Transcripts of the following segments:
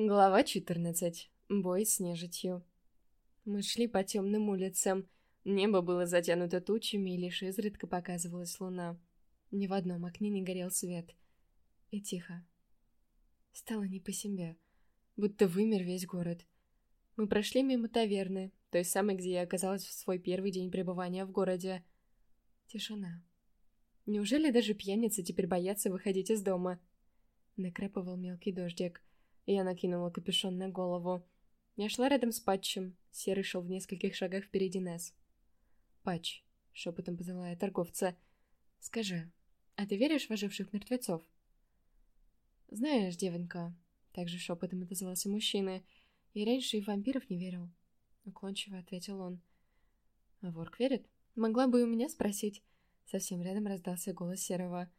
Глава 14. Бой с нежитью. Мы шли по темным улицам. Небо было затянуто тучами, и лишь изредка показывалась луна. Ни в одном окне не горел свет. И тихо. Стало не по себе. Будто вымер весь город. Мы прошли мимо таверны, той самой, где я оказалась в свой первый день пребывания в городе. Тишина. Неужели даже пьяницы теперь боятся выходить из дома? Накрапывал мелкий дождик. Я накинула капюшон на голову. Я шла рядом с Патчем. Серый шел в нескольких шагах впереди нас. «Патч», — шепотом позвала я торговца, — «скажи, а ты веришь в оживших мертвецов?» «Знаешь, девонька», — также шепотом отозвался мужчина, — «я раньше и в вампиров не верил», — уклончиво ответил он. «А Ворк верит? Могла бы и у меня спросить». Совсем рядом раздался голос Серого.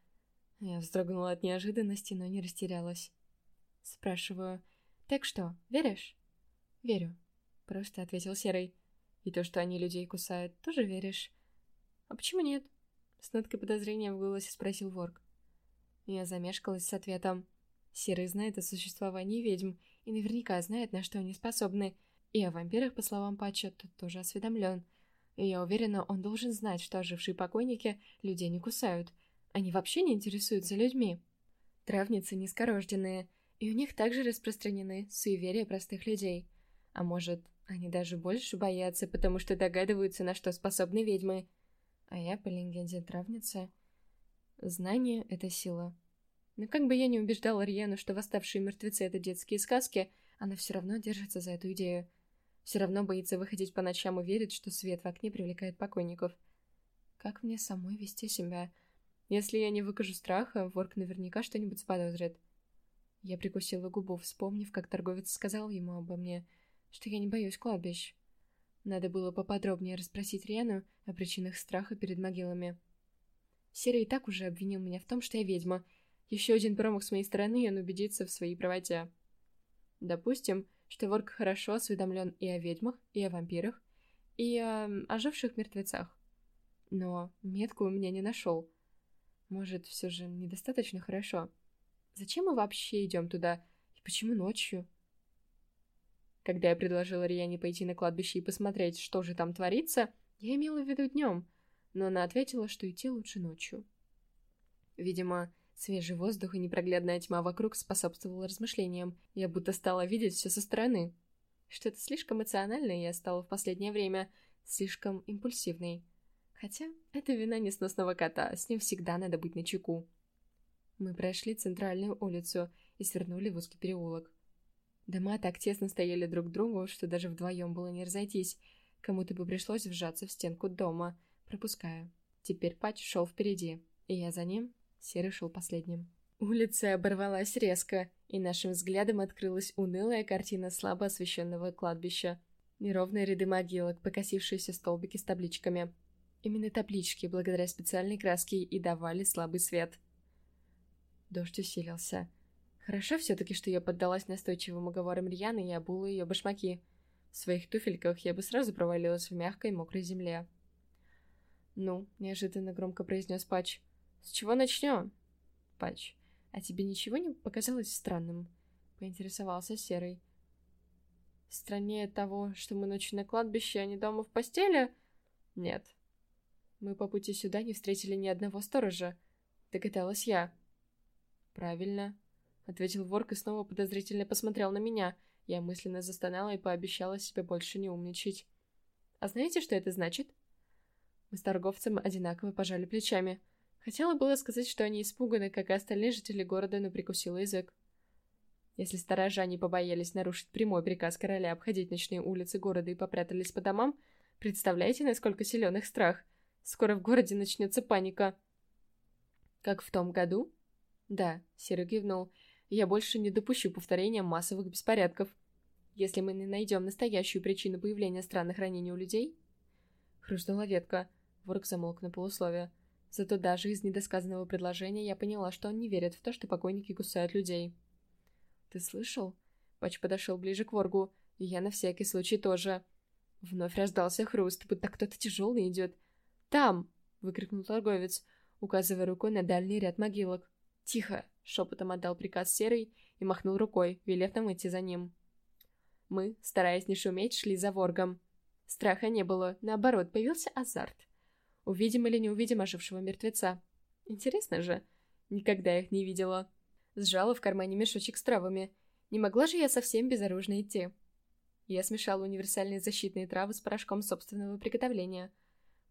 Я вздрогнула от неожиданности, но не растерялась. Спрашиваю. «Так что, веришь?» «Верю», — просто ответил Серый. «И то, что они людей кусают, тоже веришь?» «А почему нет?» С ноткой подозрения в голосе спросил Ворк. Я замешкалась с ответом. Серый знает о существовании ведьм и наверняка знает, на что они способны. И о вампирах, по словам Патча, тот тоже осведомлен. И я уверена, он должен знать, что ожившие покойники людей не кусают. Они вообще не интересуются людьми. Травницы низкорожденные — и у них также распространены суеверия простых людей. А может, они даже больше боятся, потому что догадываются, на что способны ведьмы. А я, по легенде травница, знание — это сила. Но как бы я ни убеждала Рьену, что восставшие мертвецы — это детские сказки, она все равно держится за эту идею. Все равно боится выходить по ночам и верит, что свет в окне привлекает покойников. Как мне самой вести себя? Если я не выкажу страха, Ворк наверняка что-нибудь заподозрит. Я прикусила губу, вспомнив, как торговец сказал ему обо мне, что я не боюсь кладбищ. Надо было поподробнее расспросить Риану о причинах страха перед могилами. Серый так уже обвинил меня в том, что я ведьма. Еще один промах с моей стороны, и он убедится в своей правоте. Допустим, что Ворк хорошо осведомлен и о ведьмах, и о вампирах, и о оживших мертвецах. Но метку у меня не нашел. Может, все же недостаточно хорошо. Зачем мы вообще идем туда? И почему ночью? Когда я предложила Риане пойти на кладбище и посмотреть, что же там творится, я имела в виду днем, но она ответила, что идти лучше ночью. Видимо, свежий воздух и непроглядная тьма вокруг способствовала размышлениям. Я будто стала видеть все со стороны. Что-то слишком эмоциональное я стала в последнее время, слишком импульсивной. Хотя это вина несносного кота, с ним всегда надо быть начеку. Мы прошли центральную улицу и свернули в узкий переулок. Дома так тесно стояли друг к другу, что даже вдвоем было не разойтись. Кому-то бы пришлось вжаться в стенку дома, пропуская. Теперь Патч шел впереди, и я за ним, Серый шел последним. Улица оборвалась резко, и нашим взглядом открылась унылая картина слабо освещенного кладбища. Неровные ряды могилок, покосившиеся столбики с табличками. Именно таблички, благодаря специальной краске, и давали слабый свет — Дождь усилился. Хорошо все-таки, что я поддалась настойчивым уговорам Рьяны и обула ее башмаки. В своих туфельках я бы сразу провалилась в мягкой мокрой земле. «Ну», — неожиданно громко произнес Патч, — «с чего начнем?» «Патч, а тебе ничего не показалось странным?» — поинтересовался Серый. «Страннее того, что мы ночью на кладбище, а не дома в постели?» «Нет». «Мы по пути сюда не встретили ни одного сторожа», — догадалась я. «Правильно», — ответил Ворк и снова подозрительно посмотрел на меня. Я мысленно застонала и пообещала себе больше не умничать. «А знаете, что это значит?» Мы с торговцем одинаково пожали плечами. Хотела было сказать, что они испуганы, как и остальные жители города, но прикусила язык. Если сторожане побоялись нарушить прямой приказ короля обходить ночные улицы города и попрятались по домам, представляете, насколько силен их страх? Скоро в городе начнется паника. Как в том году, «Да», — Серый кивнул, — «я больше не допущу повторения массовых беспорядков. Если мы не найдем настоящую причину появления странных ранений у людей...» Хрустнула ветка. Ворк замолк на полусловие. Зато даже из недосказанного предложения я поняла, что он не верит в то, что покойники кусают людей. «Ты слышал?» Пач подошел ближе к Воргу, и я на всякий случай тоже. Вновь раздался хруст, будто кто-то тяжелый идет. «Там!» — выкрикнул торговец, указывая рукой на дальний ряд могилок. «Тихо!» — шепотом отдал приказ Серый и махнул рукой, велев нам идти за ним. Мы, стараясь не шуметь, шли за воргом. Страха не было, наоборот, появился азарт. Увидим или не увидим ожившего мертвеца. Интересно же, никогда их не видела. Сжала в кармане мешочек с травами. Не могла же я совсем безоружно идти. Я смешала универсальные защитные травы с порошком собственного приготовления.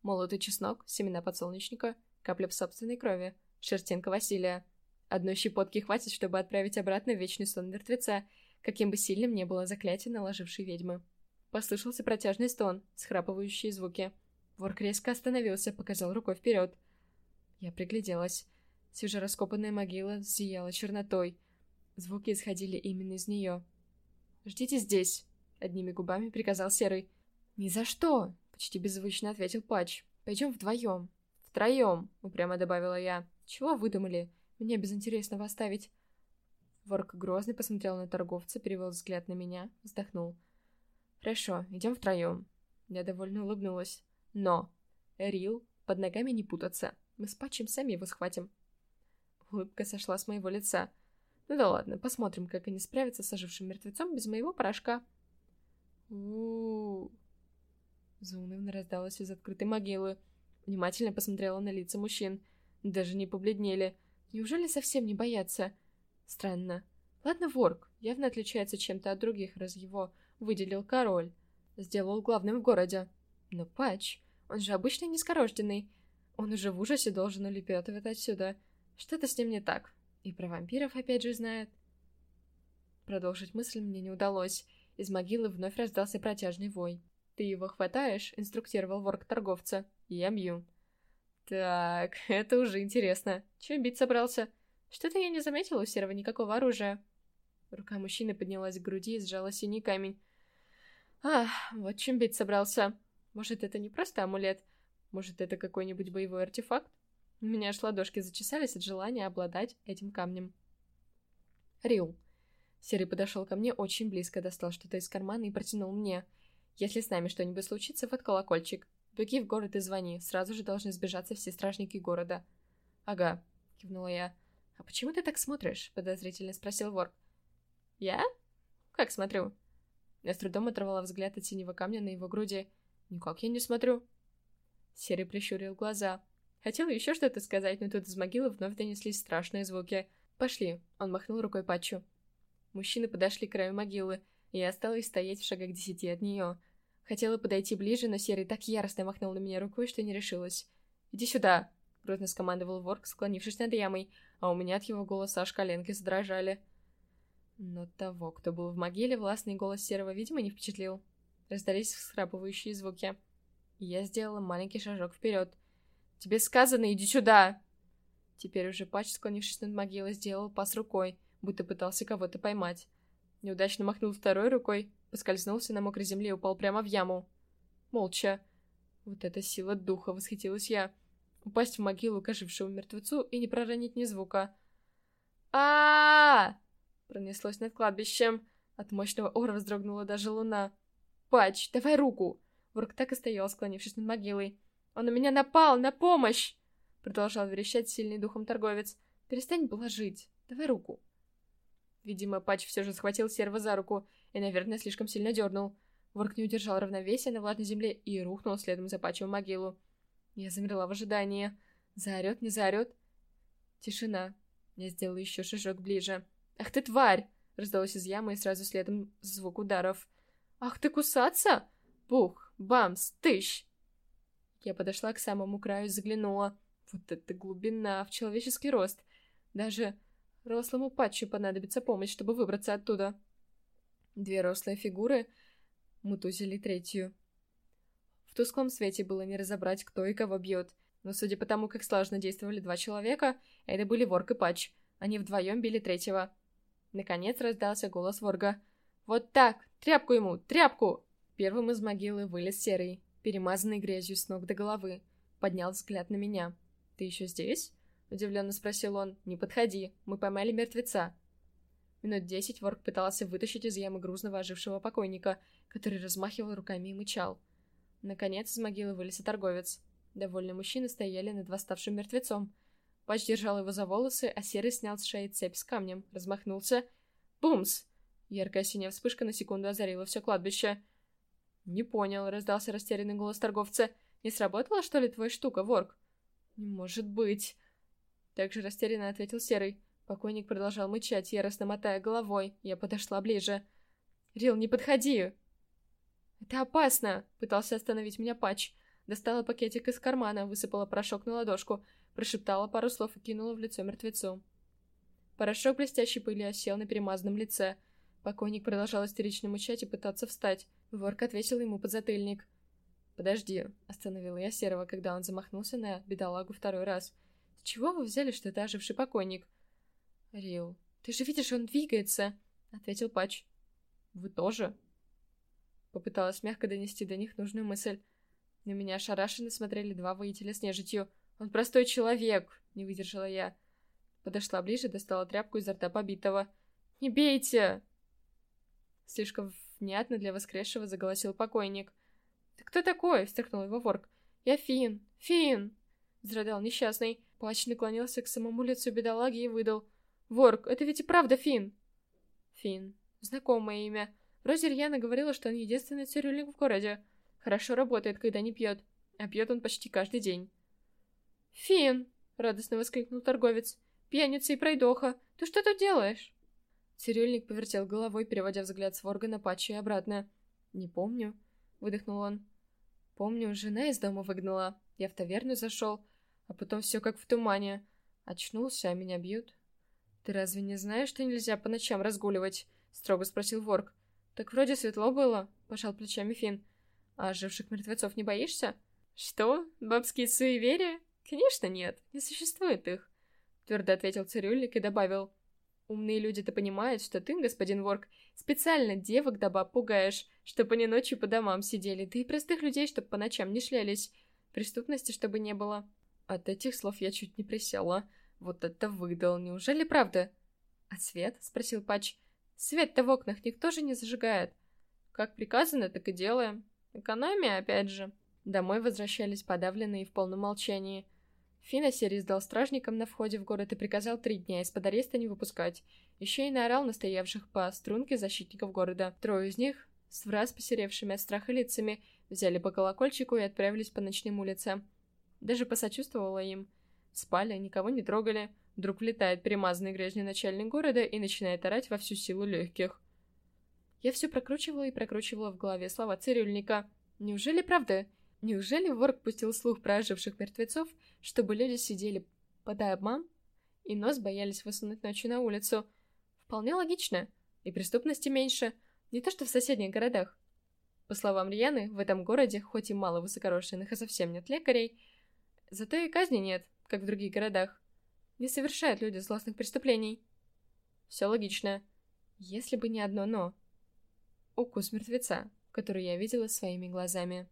Молотый чеснок, семена подсолнечника, капля собственной крови, шерстинка Василия. Одной щепотки хватит, чтобы отправить обратно в вечный сон мертвеца, каким бы сильным ни было заклятие наложившей ведьмы. Послышался протяжный стон, схрапывающие звуки. Ворк резко остановился, показал рукой вперед. Я пригляделась. Свежераскопанная могила зияла чернотой. Звуки исходили именно из нее. «Ждите здесь!» — одними губами приказал Серый. «Ни за что!» — почти беззвучно ответил Патч. «Пойдем вдвоем». «Втроем!» — упрямо добавила я. «Чего выдумали? Мне безинтересного оставить». Ворк грозный посмотрел на торговца, перевел взгляд на меня, вздохнул. «Хорошо, идем втроем». Я довольно улыбнулась. «Но! Рил, под ногами не путаться. Мы с Патчем сами его схватим». Улыбка сошла с моего лица. «Ну да ладно, посмотрим, как они справятся с ожившим мертвецом без моего порошка». у Заунывно раздалось из открытой могилы. Внимательно посмотрела на лица мужчин. Даже не побледнели. Неужели совсем не боятся? Странно. Ладно, Ворк явно отличается чем-то от других, раз его выделил король. Сделал главным в городе. Но Патч, он же обычно низкорожденный. Он уже в ужасе должен улепетывать отсюда. Что-то с ним не так. И про вампиров опять же знает. Продолжить мысль мне не удалось. Из могилы вновь раздался протяжный вой. «Ты его хватаешь?» — инструктировал ворк торговца. «Я бью». «Так, это уже интересно. Чем бить собрался?» «Что-то я не заметила у Серого никакого оружия». Рука мужчины поднялась к груди и сжала синий камень. «А, вот чем бить собрался. Может, это не просто амулет? Может, это какой-нибудь боевой артефакт? У меня аж ладошки зачесались от желания обладать этим камнем». Рил. Серый подошел ко мне очень близко, достал что-то из кармана и протянул мне. «Если с нами что-нибудь случится, вот колокольчик. Беги в город и звони, сразу же должны сбежаться все стражники города». «Ага», — кивнула я. «А почему ты так смотришь?» — подозрительно спросил Ворк. «Я? Как смотрю?» Я с трудом оторвала взгляд от синего камня на его груди. «Никак я не смотрю». Серый прищурил глаза. Хотел еще что-то сказать, но тут из могилы вновь донеслись страшные звуки. «Пошли!» — он махнул рукой Патчу. Мужчины подошли к краю могилы, и я осталась стоять в шагах десяти от нее. Хотела подойти ближе, но Серый так яростно махнул на меня рукой, что не решилась. «Иди сюда!» — грозно скомандовал Ворк, склонившись над ямой, а у меня от его голоса аж коленки задрожали. Но того, кто был в могиле, властный голос Серого, видимо, не впечатлил. Раздались всхрапывающие звуки. я сделала маленький шажок вперед. «Тебе сказано, иди сюда!» Теперь уже Пач, склонившись над могилой, сделал пас рукой, будто пытался кого-то поймать. Неудачно махнул второй рукой, поскользнулся на мокрой земле и упал прямо в яму. Молча. Вот эта сила духа, восхитилась я упасть в могилу к ожившему мертвецу и не проронить ни звука. а Пронеслось над кладбищем. От мощного ора вздрогнула даже луна. «Пач, давай руку!» Ворк так и стоял, склонившись над могилой. «Он на меня напал! На помощь!» Продолжал верещать сильный духом торговец. «Перестань блажить! Давай руку!» Видимо, Пач все же схватил серва за руку и, наверное, слишком сильно дернул. Ворк не удержал равновесия на влажной земле и рухнул следом за Пачем в могилу. Я замерла в ожидании. Заорет, не заорет. Тишина. Я сделала еще шажок ближе. «Ах ты, тварь!» Раздалось из ямы и сразу следом звук ударов. «Ах ты, кусаться!» Бух, бамс, тыщ! Я подошла к самому краю и заглянула. Вот это глубина в человеческий рост. Даже рослому патчу понадобится помощь, чтобы выбраться оттуда. Две рослые фигуры мутузили третью тусклом свете было не разобрать, кто и кого бьет. Но судя по тому, как слаженно действовали два человека, это были Ворк и Патч. Они вдвоем били третьего. Наконец раздался голос Ворга. «Вот так! Тряпку ему! Тряпку!» Первым из могилы вылез Серый, перемазанный грязью с ног до головы. Поднял взгляд на меня. «Ты еще здесь?» — удивленно спросил он. «Не подходи, мы поймали мертвеца». Минут десять Ворк пытался вытащить из ямы грузного ожившего покойника, который размахивал руками и мычал. Наконец из могилы вылез торговец. Довольные мужчины стояли над восставшим мертвецом. Патч держал его за волосы, а Серый снял с шеи цепь с камнем, размахнулся. Бумс! Яркая синяя вспышка на секунду озарила все кладбище. «Не понял», — раздался растерянный голос торговца. «Не сработала, что ли, твоя штука, ворк?» «Не может быть!» Также растерянно ответил Серый. Покойник продолжал мычать, яростно мотая головой. Я подошла ближе. «Рил, не подходи!» «Это опасно!» — пытался остановить меня Патч. Достала пакетик из кармана, высыпала порошок на ладошку, прошептала пару слов и кинула в лицо мертвецу. Порошок блестящей пыли осел на перемазанном лице. Покойник продолжал истерично мычать и пытаться встать. Ворк ответил ему под затыльник. «Подожди», — остановила я Серого, когда он замахнулся на бедолагу второй раз. «С чего вы взяли, что это оживший покойник?» «Рил, ты же видишь, он двигается», — ответил Патч. «Вы тоже?» Попыталась мягко донести до них нужную мысль. На меня ошарашенно смотрели два воителя с нежитью. «Он простой человек!» — не выдержала я. Подошла ближе, достала тряпку изо рта побитого. «Не бейте!» Слишком внятно для воскресшего заголосил покойник. «Ты кто такой?» — встряхнул его ворк. «Я Фин! Фин!» — зарыдал несчастный. Плач наклонился к самому лицу бедолаги и выдал. «Ворк, это ведь и правда Фин!» Фин. Знакомое имя. Вроде Рьяна говорила, что он единственный цирюльник в городе. Хорошо работает, когда не пьет. А пьет он почти каждый день. «Фин!» — радостно воскликнул торговец. «Пьяница и пройдоха! Ты что тут делаешь?» Цирюльник повертел головой, переводя взгляд с Ворга на Патча и обратно. «Не помню», — выдохнул он. «Помню, жена из дома выгнала. Я в таверну зашел, а потом все как в тумане. Очнулся, а меня бьют». «Ты разве не знаешь, что нельзя по ночам разгуливать?» — строго спросил Ворг. «Так вроде светло было», — пожал плечами Фин. «А живших мертвецов не боишься?» «Что? Бабские суеверия? Конечно нет, не существует их», — твердо ответил цирюльник и добавил. «Умные люди-то понимают, что ты, господин Ворк, специально девок да баб пугаешь, чтобы они ночью по домам сидели, да и простых людей, чтобы по ночам не шлялись. Преступности чтобы не было». От этих слов я чуть не присела. Вот это выдал, неужели правда? «А свет?» — спросил Патч. «Свет-то в окнах никто же не зажигает. Как приказано, так и делаем. Экономия, опять же». Домой возвращались подавленные в полном молчании. Фина Серий сдал стражникам на входе в город и приказал три дня из-под ареста не выпускать. Еще и наорал настоявших по струнке защитников города. Трое из них, с враз посеревшими от страха лицами, взяли по колокольчику и отправились по ночным улицам. Даже посочувствовала им. Спали, никого не трогали. Вдруг влетает перемазанный грязный начальник города и начинает орать во всю силу легких. Я все прокручивала и прокручивала в голове слова цирюльника. Неужели правда? Неужели Ворк пустил слух про оживших мертвецов, чтобы люди сидели под обман и нос боялись высунуть ночью на улицу? Вполне логично. И преступности меньше. Не то что в соседних городах. По словам Рьяны, в этом городе хоть и мало высокорошенных и совсем нет лекарей, зато и казни нет, как в других городах. Не совершают люди злостных преступлений. Все логично. Если бы не одно «но». Укус мертвеца, который я видела своими глазами.